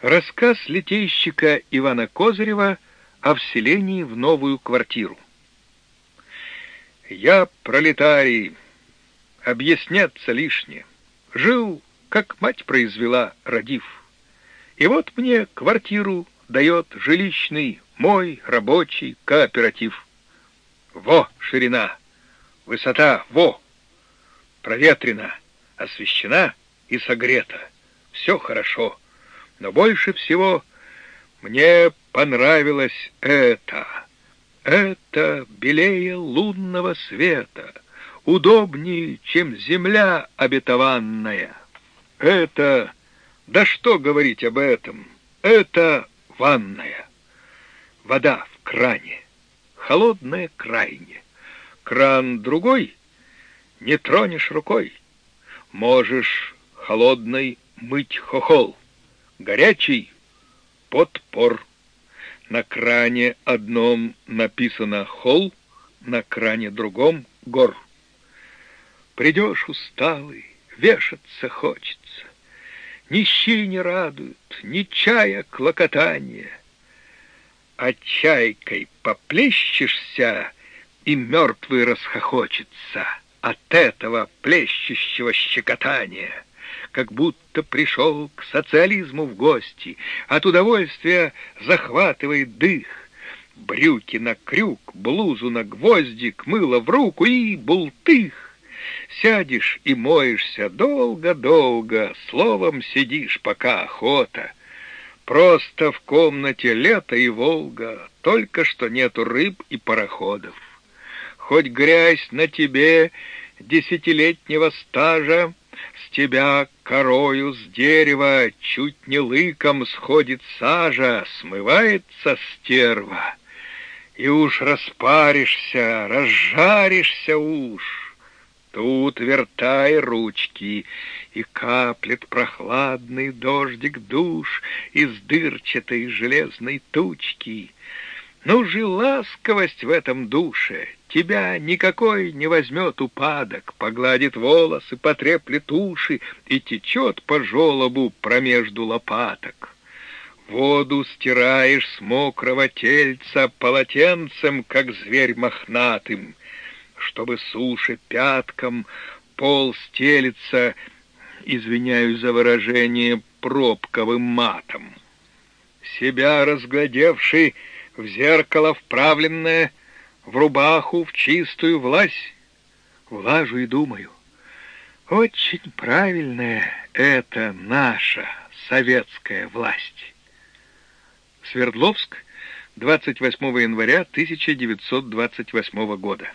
Рассказ литейщика Ивана Козырева о вселении в новую квартиру. Я пролетарий, объясняться лишнее. Жил, как мать произвела, родив. И вот мне квартиру дает жилищный мой рабочий кооператив. Во ширина, высота, во, проветрена, освещена и согрета. Все хорошо но больше всего мне понравилось это. Это белее лунного света, удобнее, чем земля обетованная. Это, да что говорить об этом, это ванная. Вода в кране, холодная крайне. Кран другой не тронешь рукой. Можешь холодной мыть хохол горячий подпор. На кране одном написано «холл», на кране другом «гор». Придешь усталый, вешаться хочется. Ни не радуют, ни чая клокотание. А чайкой поплещешься, и мертвый расхохочется от этого плещущего щекотания как будто пришел к социализму в гости. От удовольствия захватывает дых. Брюки на крюк, блузу на гвоздик, мыло в руку и бултых. Сядешь и моешься долго-долго, словом сидишь, пока охота. Просто в комнате лето и Волга, только что нету рыб и пароходов. Хоть грязь на тебе десятилетнего стажа, тебя корою с дерева чуть не лыком сходит сажа, смывается стерва. И уж распаришься, разжаришься уж. Тут вертай ручки, и каплет прохладный дождик душ из дырчатой железной тучки. Ну же ласковость в этом душе, Тебя никакой не возьмет упадок, Погладит волосы, потреплет уши И течет по желобу промежду лопаток. Воду стираешь с мокрого тельца Полотенцем, как зверь мохнатым, Чтобы суши пяткам пол стелится, Извиняюсь за выражение, пробковым матом. Себя разглядевший в зеркало вправленное, в рубаху, в чистую власть, влажу и думаю, очень правильная это наша советская власть. Свердловск, 28 января 1928 года.